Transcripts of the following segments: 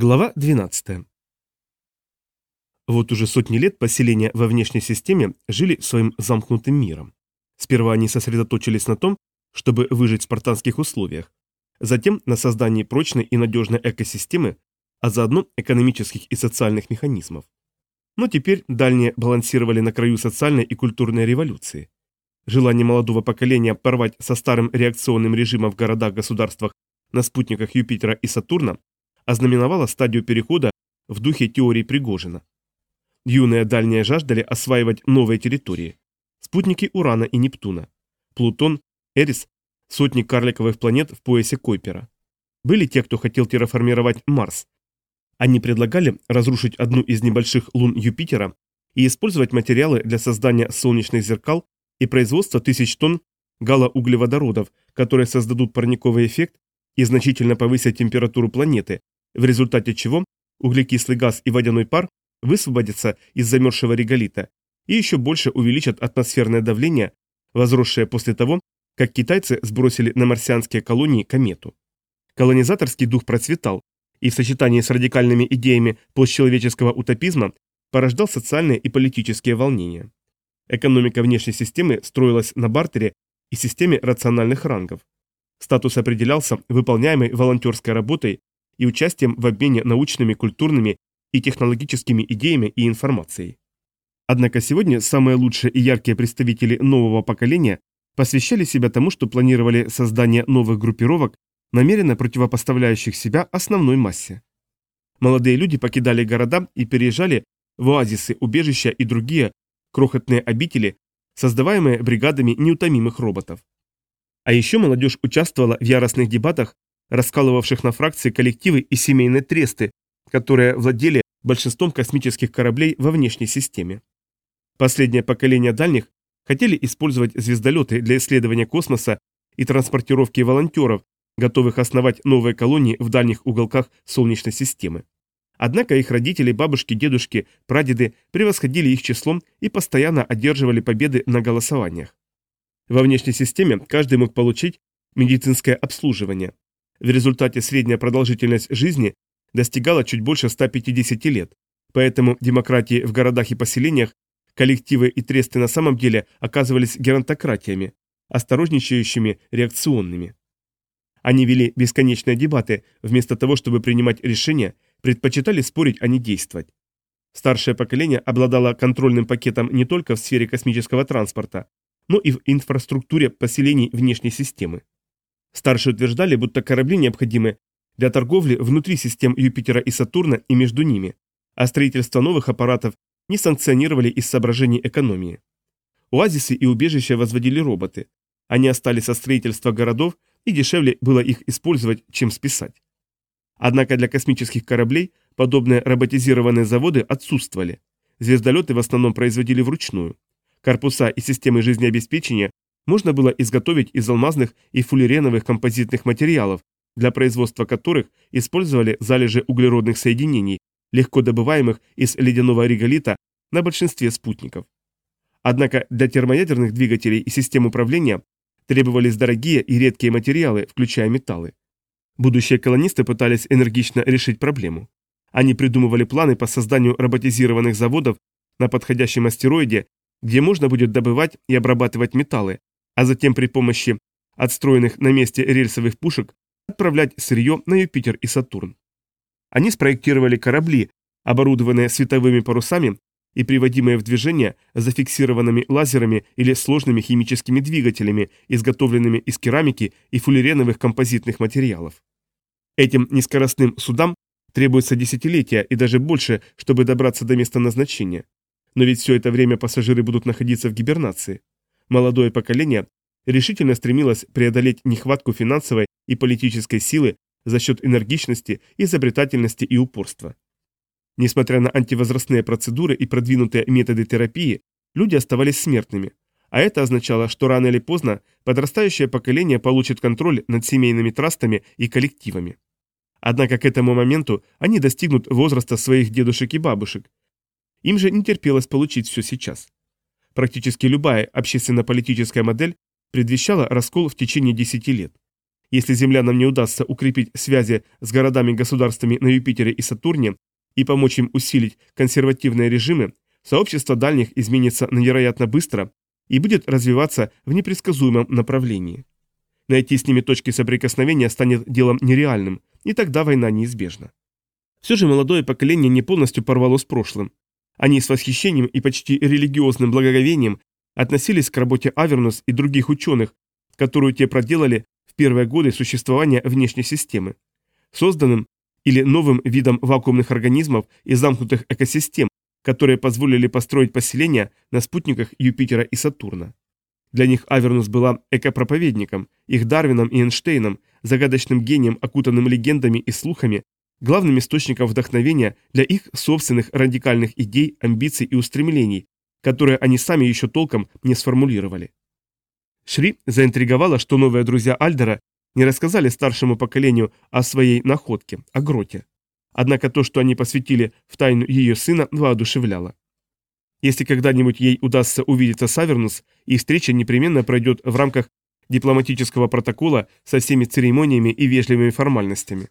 Глава 12. Вот уже сотни лет поселения во внешней системе жили своим замкнутым миром. Сперва они сосредоточились на том, чтобы выжить в спартанских условиях, затем на создании прочной и надежной экосистемы, а заодно экономических и социальных механизмов. Но теперь дальние балансировали на краю социальной и культурной революции. Желание молодого поколения порвать со старым реакционным режимом в городах-государствах на спутниках Юпитера и Сатурна ознаменовала стадию перехода в духе теории Пригожина. Юные дальние жаждали осваивать новые территории. Спутники Урана и Нептуна. Плутон, Эрис, сотни карликовых планет в поясе Койпера. Были те, кто хотел терраформировать Марс. Они предлагали разрушить одну из небольших лун Юпитера и использовать материалы для создания солнечных зеркал и производства тысяч тонн галоуглеводородов, которые создадут парниковый эффект и значительно повысят температуру планеты, в результате чего углекислый газ и водяной пар высвободятся из замерзшего реголита и еще больше увеличат атмосферное давление, возросшее после того, как китайцы сбросили на марсианские колонии комету. Колонизаторский дух процветал, и в сочетании с радикальными идеями постчеловеческого утопизма порождал социальные и политические волнения. Экономика внешней системы строилась на бартере и системе рациональных рангов. Статус определялся выполняемой волонтерской работой и участием в обмене научными, культурными и технологическими идеями и информацией. Однако сегодня самые лучшие и яркие представители нового поколения посвящали себя тому, что планировали создание новых группировок, намеренно противопоставляющих себя основной массе. Молодые люди покидали города и переезжали в оазисы, убежища и другие крохотные обители, создаваемые бригадами неутомимых роботов. А еще молодежь участвовала в яростных дебатах раскалывавших на фракции коллективы и семейные тресты, которые владели большинством космических кораблей во внешней системе. Последнее поколение дальних хотели использовать звездолеты для исследования космоса и транспортировки волонтеров, готовых основать новые колонии в дальних уголках Солнечной системы. Однако их родители, бабушки, дедушки, прадеды превосходили их числом и постоянно одерживали победы на голосованиях. Во внешней системе каждый мог получить медицинское обслуживание, в результате средняя продолжительность жизни достигала чуть больше 150 лет, поэтому демократии в городах и поселениях, коллективы и тресты на самом деле оказывались геронтократиями, осторожничающими, реакционными. Они вели бесконечные дебаты, вместо того, чтобы принимать решения, предпочитали спорить, а не действовать. Старшее поколение обладало контрольным пакетом не только в сфере космического транспорта, но и в инфраструктуре поселений внешней системы. Старшие утверждали, будто корабли необходимы для торговли внутри систем Юпитера и Сатурна и между ними, а строительство новых аппаратов не санкционировали из соображений экономии. Оазисы и убежища возводили роботы. Они остались со строительства городов, и дешевле было их использовать, чем списать. Однако для космических кораблей подобные роботизированные заводы отсутствовали. Звездолеты в основном производили вручную. Корпуса и системы жизнеобеспечения можно было изготовить из алмазных и фуллереновых композитных материалов, для производства которых использовали залежи углеродных соединений, легко добываемых из ледяного реголита на большинстве спутников. Однако для термоядерных двигателей и систем управления требовались дорогие и редкие материалы, включая металлы. Будущие колонисты пытались энергично решить проблему. Они придумывали планы по созданию роботизированных заводов на подходящем астероиде, где можно будет добывать и обрабатывать металлы, а затем при помощи отстроенных на месте рельсовых пушек отправлять сырье на Юпитер и Сатурн. Они спроектировали корабли, оборудованные световыми парусами и приводимые в движение зафиксированными лазерами или сложными химическими двигателями, изготовленными из керамики и фуллереновых композитных материалов. Этим нескоростным судам требуется десятилетия и даже больше, чтобы добраться до места назначения. Но ведь все это время пассажиры будут находиться в гибернации. Молодое поколение решительно стремилось преодолеть нехватку финансовой и политической силы за счет энергичности, изобретательности и упорства. Несмотря на антивозрастные процедуры и продвинутые методы терапии, люди оставались смертными, а это означало, что рано или поздно подрастающее поколение получит контроль над семейными трастами и коллективами. Однако к этому моменту они достигнут возраста своих дедушек и бабушек. Им же не терпелось получить все сейчас. Практически любая общественно-политическая модель предвещала раскол в течение 10 лет. Если землянам не удастся укрепить связи с городами-государствами на Юпитере и Сатурне и помочь им усилить консервативные режимы, сообщество дальних изменится невероятно быстро и будет развиваться в непредсказуемом направлении. Найти с ними точки соприкосновения станет делом нереальным, и тогда война неизбежна. Все же молодое поколение не полностью порвало с прошлым. Они с восхищением и почти религиозным благоговением относились к работе Авернус и других ученых, которую те проделали в первые годы существования внешней системы, созданным или новым видом вакуумных организмов и замкнутых экосистем, которые позволили построить поселения на спутниках Юпитера и Сатурна. Для них Авернус была экопроповедником, их Дарвином и Эйнштейном, загадочным гением, окутанным легендами и слухами, главным источником вдохновения для их собственных радикальных идей, амбиций и устремлений, которые они сами еще толком не сформулировали. Шри заинтриговала, что новые друзья Альдера не рассказали старшему поколению о своей находке, о гроте. Однако то, что они посвятили в тайну ее сына, воодушевляло. Если когда-нибудь ей удастся увидеться с Авернус, и встреча непременно пройдет в рамках дипломатического протокола со всеми церемониями и вежливыми формальностями.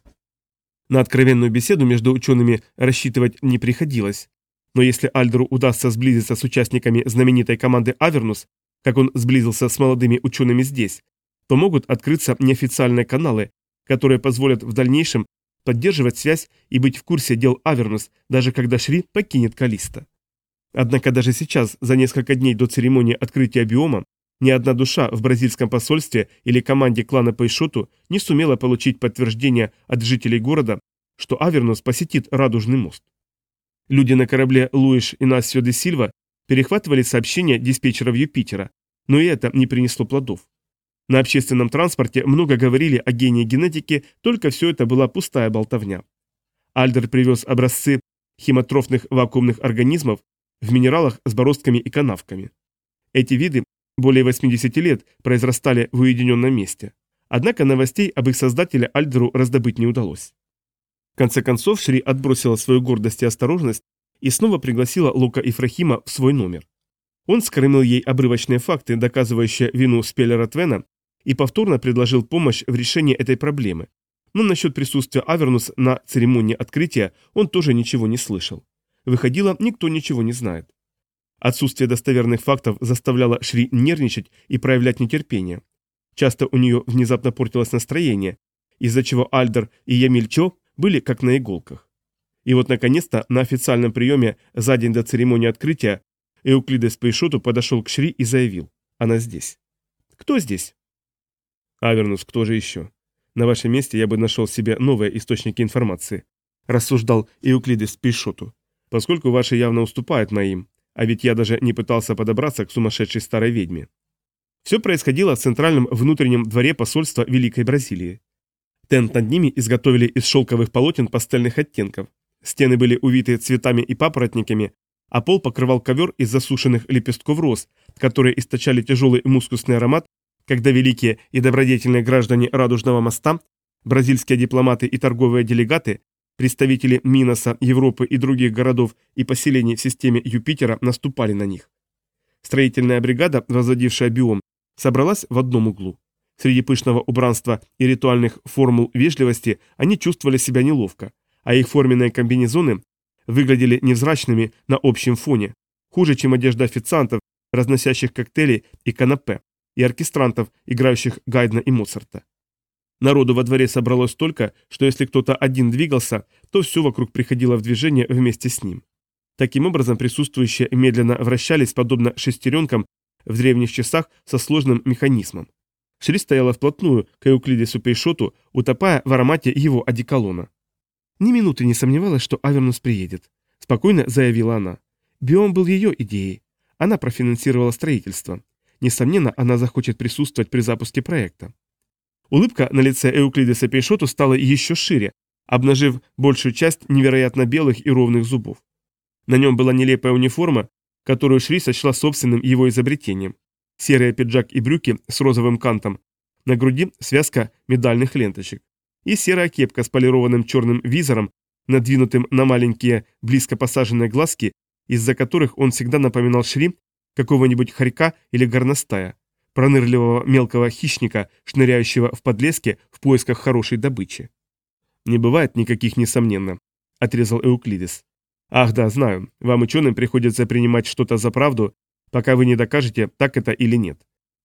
На откровенную беседу между учеными рассчитывать не приходилось. Но если Альдеру удастся сблизиться с участниками знаменитой команды Авернус, как он сблизился с молодыми учеными здесь, то могут открыться неофициальные каналы, которые позволят в дальнейшем поддерживать связь и быть в курсе дел Авернус, даже когда Шри покинет Калиста. Однако даже сейчас, за несколько дней до церемонии открытия биома, ни одна душа в бразильском посольстве или команде клана Пейшоту не сумела получить подтверждение от жителей города, что Авернус посетит Радужный мост. Люди на корабле Луиш Инасио де Сильва перехватывали сообщения диспетчеров Юпитера, но и это не принесло плодов. На общественном транспорте много говорили о гении генетики, только все это была пустая болтовня. Альдер привез образцы химотрофных вакуумных организмов в минералах с бороздками и канавками. Эти виды более 80 лет произрастали в уединенном месте. Однако новостей об их создателе Альдеру раздобыть не удалось. В конце концов Шри отбросила свою гордость и осторожность и снова пригласила Лука Ифрахима в свой номер. Он скормил ей обрывочные факты, доказывающие вину Спеллера Твена, и повторно предложил помощь в решении этой проблемы. Но насчет присутствия Авернус на церемонии открытия он тоже ничего не слышал. Выходило, никто ничего не знает. Отсутствие достоверных фактов заставляло Шри нервничать и проявлять нетерпение. Часто у нее внезапно портилось настроение, из-за чего Альдер и Ямиль Чо были как на иголках. И вот наконец-то на официальном приеме за день до церемонии открытия Эуклидес Пейшоту подошел к Шри и заявил «Она здесь». «Кто здесь?» «Авернус, кто же еще? На вашем месте я бы нашел себе новые источники информации», рассуждал Эуклидес Пейшоту поскольку ваши явно уступают моим, а ведь я даже не пытался подобраться к сумасшедшей старой ведьме. Все происходило в центральном внутреннем дворе посольства Великой Бразилии. Тент над ними изготовили из шелковых полотен пастельных оттенков. Стены были увиты цветами и папоротниками, а пол покрывал ковер из засушенных лепестков роз, которые источали тяжелый мускусный аромат, когда великие и добродетельные граждане Радужного моста, бразильские дипломаты и торговые делегаты Представители Миноса, Европы и других городов и поселений в системе Юпитера наступали на них. Строительная бригада, возводившая биом, собралась в одном углу. Среди пышного убранства и ритуальных формул вежливости они чувствовали себя неловко, а их форменные комбинезоны выглядели невзрачными на общем фоне, хуже, чем одежда официантов, разносящих коктейли и канапе, и оркестрантов, играющих Гайдна и Моцарта. Народу во дворе собралось столько, что если кто-то один двигался, то все вокруг приходило в движение вместе с ним. Таким образом, присутствующие медленно вращались, подобно шестеренкам в древних часах со сложным механизмом. Шри стояла вплотную к Эуклидесу Пейшоту, утопая в аромате его одеколона. Ни минуты не сомневалась, что Авернус приедет. Спокойно заявила она. Биом был ее идеей. Она профинансировала строительство. Несомненно, она захочет присутствовать при запуске проекта. Улыбка на лице Эуклидеса Пейшоту стала еще шире, обнажив большую часть невероятно белых и ровных зубов. На нем была нелепая униформа, которую Шри сочла собственным его изобретением. Серый пиджак и брюки с розовым кантом, на груди связка медальных ленточек. И серая кепка с полированным черным визором, надвинутым на маленькие, близко посаженные глазки, из-за которых он всегда напоминал Шри какого-нибудь хорька или горностая, пронырливого мелкого хищника, шныряющего в подлеске в поисках хорошей добычи. «Не бывает никаких несомненно», — отрезал Эуклидис. «Ах да, знаю, вам ученым приходится принимать что-то за правду, пока вы не докажете, так это или нет.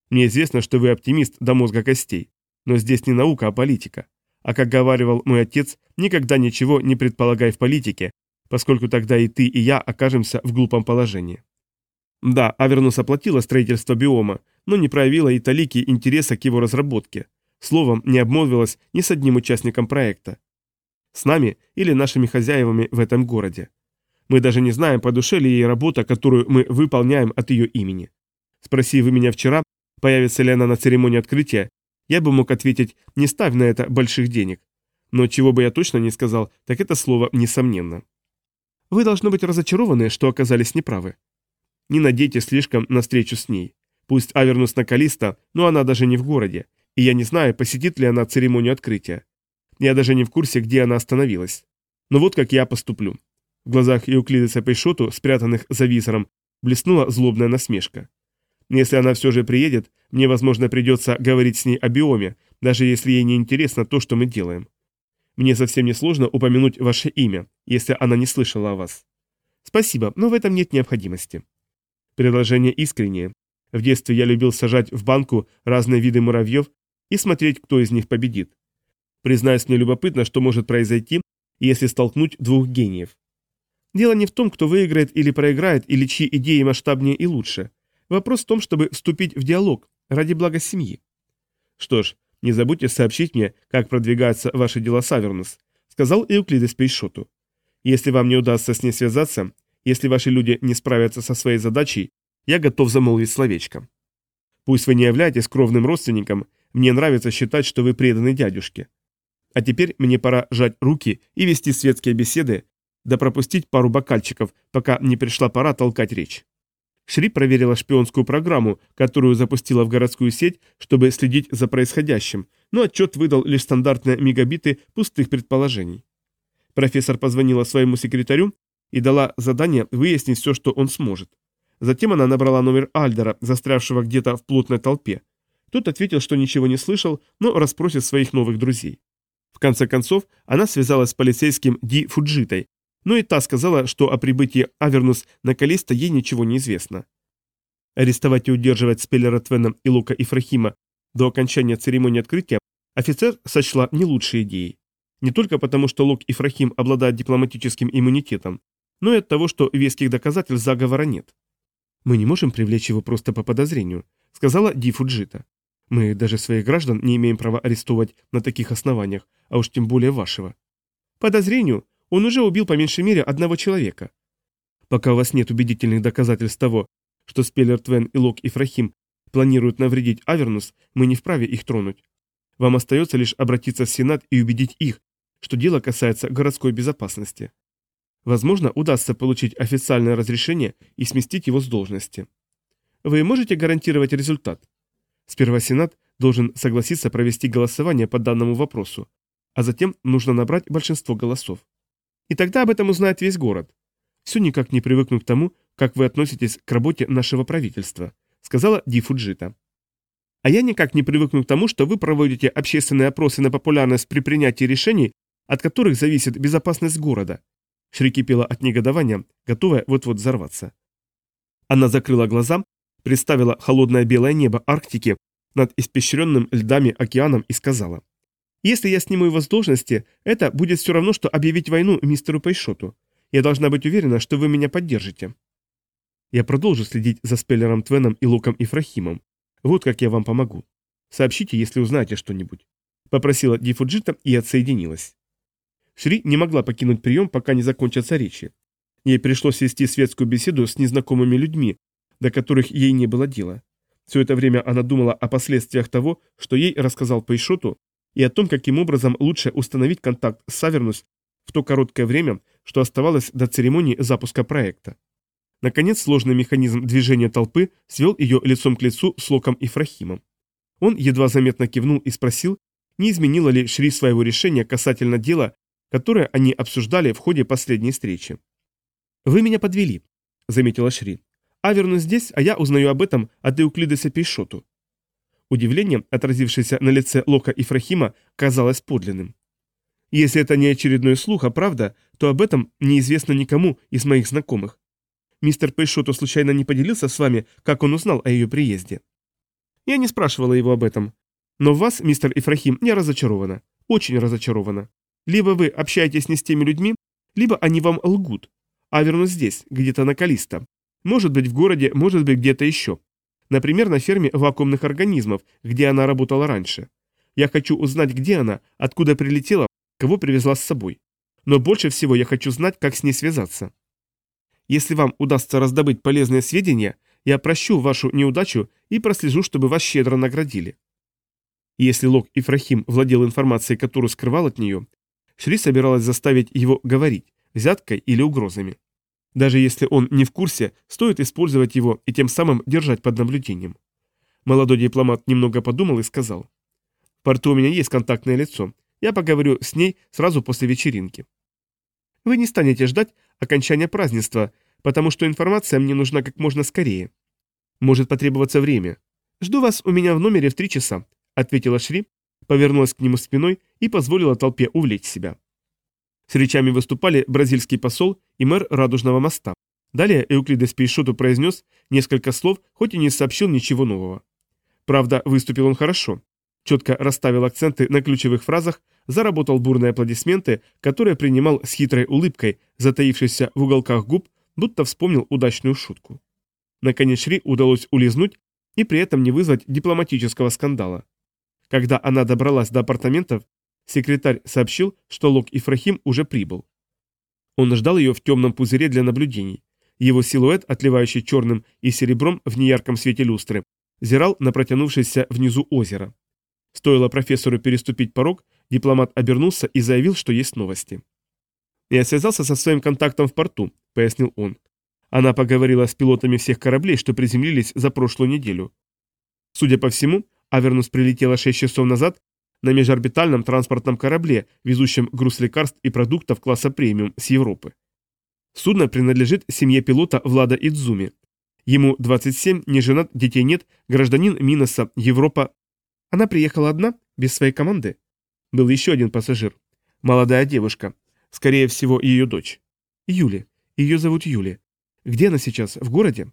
Мне известно, что вы оптимист до мозга костей, но здесь не наука, а политика. А как говаривал мой отец, никогда ничего не предполагай в политике, поскольку тогда и ты, и я окажемся в глупом положении. Да, Авернус оплатила строительство биома, но не проявила и талики интереса к его разработке. Словом, не обмолвилась ни с одним участником проекта. С нами или нашими хозяевами в этом городе. Мы даже не знаем, по душе ли ей работа, которую мы выполняем от ее имени. Спроси вы меня вчера, появится ли она на церемонии открытия, я бы мог ответить, не ставь на это больших денег. Но чего бы я точно не сказал, так это слово «несомненно». Вы должны быть разочарованы, что оказались неправы. Не надейтесь слишком на встречу с ней. Пусть Авернус на Калиста, но она даже не в городе, и я не знаю, посетит ли она церемонию открытия. Я даже не в курсе, где она остановилась. Но вот как я поступлю. В глазах Euclidesa Пейшоту, спрятанных за визором, блеснула злобная насмешка. Если она все же приедет, мне, возможно, придется говорить с ней о биоме, даже если ей не интересно то, что мы делаем. Мне совсем не сложно упомянуть ваше имя, если она не слышала о вас. Спасибо, но в этом нет необходимости. Предложение искреннее. В детстве я любил сажать в банку разные виды муравьев и смотреть, кто из них победит. Признаюсь, мне любопытно, что может произойти, если столкнуть двух гениев. Дело не в том, кто выиграет или проиграет, или чьи идеи масштабнее и лучше. Вопрос в том, чтобы вступить в диалог ради блага семьи. Что ж, не забудьте сообщить мне, как продвигаются ваши дела с Авернус, сказал Эуклидес Пейшоту. Если вам не удастся с ней связаться, если ваши люди не справятся со своей задачей, я готов замолвить словечко. Пусть вы не являетесь кровным родственником, мне нравится считать, что вы преданы дядюшке. А теперь мне пора жать руки и вести светские беседы, да пропустить пару бокальчиков, пока не пришла пора толкать речь. Шри проверила шпионскую программу, которую запустила в городскую сеть, чтобы следить за происходящим, но отчет выдал лишь стандартные мегабиты пустых предположений. Профессор позвонила своему секретарю и дала задание выяснить все, что он сможет. Затем она набрала номер Альдера, застрявшего где-то в плотной толпе. Тот ответил, что ничего не слышал, но расспросит своих новых друзей. В конце концов, она связалась с полицейским Ди Фуджитой, но и та сказала, что о прибытии Авернус на Калиста ей ничего не известно. Арестовать и удерживать Спеллера Твена и Лука Ифрахима до окончания церемонии открытия офицер сочла не лучшей идеей. Не только потому, что Лук Ифрахим обладает дипломатическим иммунитетом, но и от того, что веских доказательств заговора нет. «Мы не можем привлечь его просто по подозрению», — сказала Ди Фуджита. «Мы даже своих граждан не имеем права арестовывать на таких основаниях, а уж тем более вашего». «Подозрению? Он уже убил по меньшей мере одного человека. Пока у вас нет убедительных доказательств того, что Спеллер Твен и Лок Ифрахим планируют навредить Авернус, мы не вправе их тронуть. Вам остается лишь обратиться в Сенат и убедить их, что дело касается городской безопасности. Возможно, удастся получить официальное разрешение и сместить его с должности. Вы можете гарантировать результат? Сперва Сенат должен согласиться провести голосование по данному вопросу, а затем нужно набрать большинство голосов. И тогда об этом узнает весь город. Все никак не привыкну к тому, как вы относитесь к работе нашего правительства», сказала Ди Фуджита. «А я никак не привыкну к тому, что вы проводите общественные опросы на популярность при принятии решений, от которых зависит безопасность города». Шри кипела от негодования, готовая вот-вот взорваться. Она закрыла глаза, представила холодное белое небо Арктики над испещренным льдами океаном и сказала. Если я сниму его с должности, это будет все равно, что объявить войну мистеру Пейшоту. Я должна быть уверена, что вы меня поддержите. Я продолжу следить за Спеллером Твеном и Луком Ифрахимом. Вот как я вам помогу. Сообщите, если узнаете что-нибудь. Попросила Дифуджита и отсоединилась. Шри не могла покинуть прием, пока не закончатся речи. Ей пришлось вести светскую беседу с незнакомыми людьми, до которых ей не было дела. Все это время она думала о последствиях того, что ей рассказал Пейшоту, и о том, каким образом лучше установить контакт с Савернус в то короткое время, что оставалось до церемонии запуска проекта. Наконец, сложный механизм движения толпы свел ее лицом к лицу с Локом и Фрахимом. Он едва заметно кивнул и спросил, не изменило ли Шри своего решения касательно дела, которое они обсуждали в ходе последней встречи. «Вы меня подвели», — заметила Шри. «Аверну здесь, а я узнаю об этом от Эуклидеса Пейшоту. Удивление, отразившееся на лице Лока и Фрахима, казалось подлинным. Если это не очередной слух, а правда, то об этом неизвестно никому из моих знакомых. Мистер Пейшоту случайно не поделился с вами, как он узнал о ее приезде? Я не спрашивала его об этом. Но в вас, мистер Ифрахим, я разочарована. Очень разочарована. Либо вы общаетесь не с теми людьми, либо они вам лгут. А верну здесь, где-то на Калиста. Может быть в городе, может быть где-то еще. Например, на ферме вакуумных организмов, где она работала раньше. Я хочу узнать, где она, откуда прилетела, кого привезла с собой. Но больше всего я хочу знать, как с ней связаться. Если вам удастся раздобыть полезные сведения, я прощу вашу неудачу и прослежу, чтобы вас щедро наградили. Если Лок Ифрахим владел информацией, которую скрывал от нее, Шри собиралась заставить его говорить, взяткой или угрозами. Даже если он не в курсе, стоит использовать его и тем самым держать под наблюдением. Молодой дипломат немного подумал и сказал. «В порту у меня есть контактное лицо. Я поговорю с ней сразу после вечеринки». «Вы не станете ждать окончания празднества, потому что информация мне нужна как можно скорее. Может потребоваться время. Жду вас у меня в номере в три часа», — ответила Шри, повернулась к нему спиной и позволила толпе увлечь себя. С речами выступали бразильский посол и мэр Радужного моста. Далее Эуклидес Пейшоту произнес несколько слов, хоть и не сообщил ничего нового. Правда, выступил он хорошо. Четко расставил акценты на ключевых фразах, заработал бурные аплодисменты, которые принимал с хитрой улыбкой, затаившейся в уголках губ, будто вспомнил удачную шутку. Наконец Шри удалось улизнуть и при этом не вызвать дипломатического скандала. Когда она добралась до апартаментов, Секретарь сообщил, что Лок Ифрахим уже прибыл. Он ждал ее в темном пузыре для наблюдений. Его силуэт, отливающий черным и серебром в неярком свете люстры, зирал на протянувшееся внизу озеро. Стоило профессору переступить порог, дипломат обернулся и заявил, что есть новости. «Я связался со своим контактом в порту», — пояснил он. Она поговорила с пилотами всех кораблей, что приземлились за прошлую неделю. Судя по всему, Авернус прилетела 6 часов назад на межорбитальном транспортном корабле, везущем груз лекарств и продуктов класса премиум с Европы. Судно принадлежит семье пилота Влада Идзуми. Ему 27, не женат, детей нет, гражданин Миноса, Европа. Она приехала одна, без своей команды. Был еще один пассажир. Молодая девушка. Скорее всего, ее дочь. Юли. Ее зовут Юли. Где она сейчас? В городе?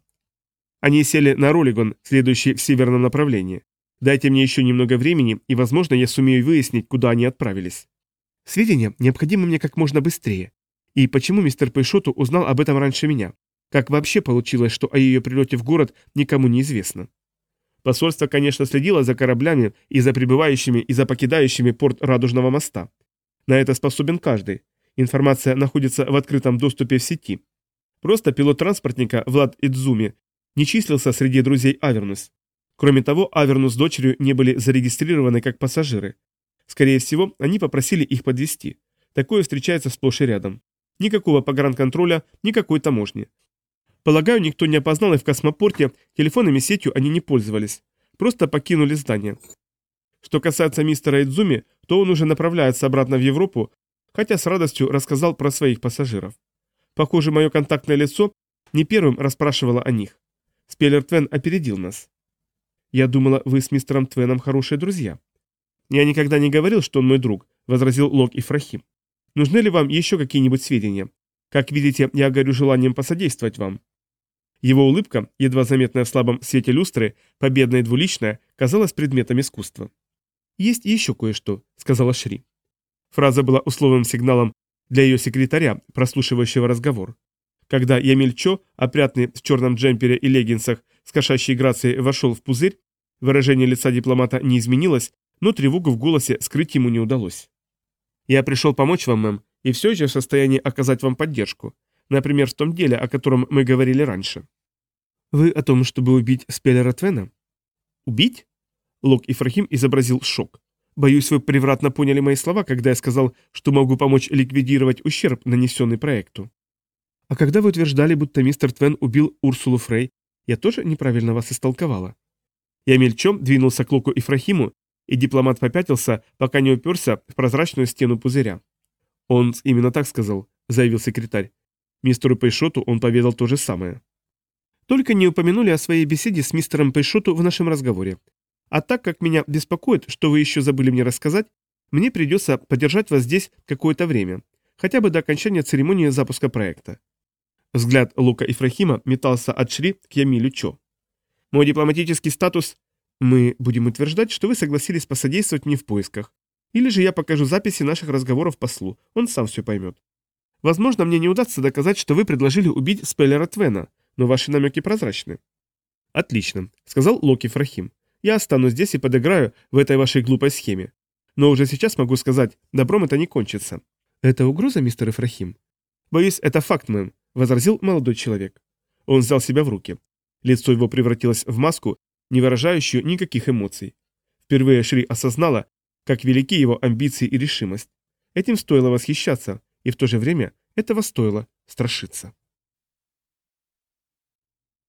Они сели на Ролигон, следующий в северном направлении. Дайте мне еще немного времени, и, возможно, я сумею выяснить, куда они отправились. Сведения необходимы мне как можно быстрее. И почему мистер Пейшоту узнал об этом раньше меня? Как вообще получилось, что о ее прилете в город никому не известно? Посольство, конечно, следило за кораблями и за прибывающими, и за покидающими порт Радужного моста. На это способен каждый. Информация находится в открытом доступе в сети. Просто пилот транспортника Влад Идзуми не числился среди друзей Авернус. Кроме того, Аверну с дочерью не были зарегистрированы как пассажиры. Скорее всего, они попросили их подвести. Такое встречается сплошь и рядом. Никакого погранконтроля, никакой таможни. Полагаю, никто не опознал и в космопорте, телефонами сетью они не пользовались. Просто покинули здание. Что касается мистера Идзуми, то он уже направляется обратно в Европу, хотя с радостью рассказал про своих пассажиров. Похоже, мое контактное лицо не первым расспрашивало о них. Спеллер Твен опередил нас. «Я думала, вы с мистером Твеном хорошие друзья». «Я никогда не говорил, что он мой друг», — возразил Лок Ифрахим. «Нужны ли вам еще какие-нибудь сведения? Как видите, я горю желанием посодействовать вам». Его улыбка, едва заметная в слабом свете люстры, победная и двуличная, казалась предметом искусства. «Есть еще кое-что», — сказала Шри. Фраза была условным сигналом для ее секретаря, прослушивающего разговор. Когда Ямильчо, опрятный в черном джемпере и леггинсах, с кошачьей грацией вошел в пузырь, выражение лица дипломата не изменилось, но тревогу в голосе скрыть ему не удалось. «Я пришел помочь вам, мэм, и все еще в состоянии оказать вам поддержку. Например, в том деле, о котором мы говорили раньше». «Вы о том, чтобы убить Спеллера Твена?» «Убить?» Лок Ифрахим изобразил шок. «Боюсь, вы превратно поняли мои слова, когда я сказал, что могу помочь ликвидировать ущерб, нанесенный проекту». «А когда вы утверждали, будто мистер Твен убил Урсулу Фрей, я тоже неправильно вас истолковала. Я мельчом двинулся к Луку Ифрахиму, и дипломат попятился, пока не уперся в прозрачную стену пузыря. Он именно так сказал, заявил секретарь. Мистеру Пейшоту он поведал то же самое. Только не упомянули о своей беседе с мистером Пейшоту в нашем разговоре. А так как меня беспокоит, что вы еще забыли мне рассказать, мне придется подержать вас здесь какое-то время, хотя бы до окончания церемонии запуска проекта. Взгляд Лука Ифрахима метался от Шри к Ямилю Чо. Мой дипломатический статус... Мы будем утверждать, что вы согласились посодействовать мне в поисках. Или же я покажу записи наших разговоров послу, он сам все поймет. Возможно, мне не удастся доказать, что вы предложили убить Спеллера Твена, но ваши намеки прозрачны. Отлично, сказал Локи Фрахим. Я останусь здесь и подыграю в этой вашей глупой схеме. Но уже сейчас могу сказать, добром это не кончится. Это угроза, мистер Ифрахим? Боюсь, это факт, мэм, возразил молодой человек. Он взял себя в руки. Лицо его превратилось в маску, не выражающую никаких эмоций. Впервые Шри осознала, как велики его амбиции и решимость. Этим стоило восхищаться, и в то же время этого стоило страшиться.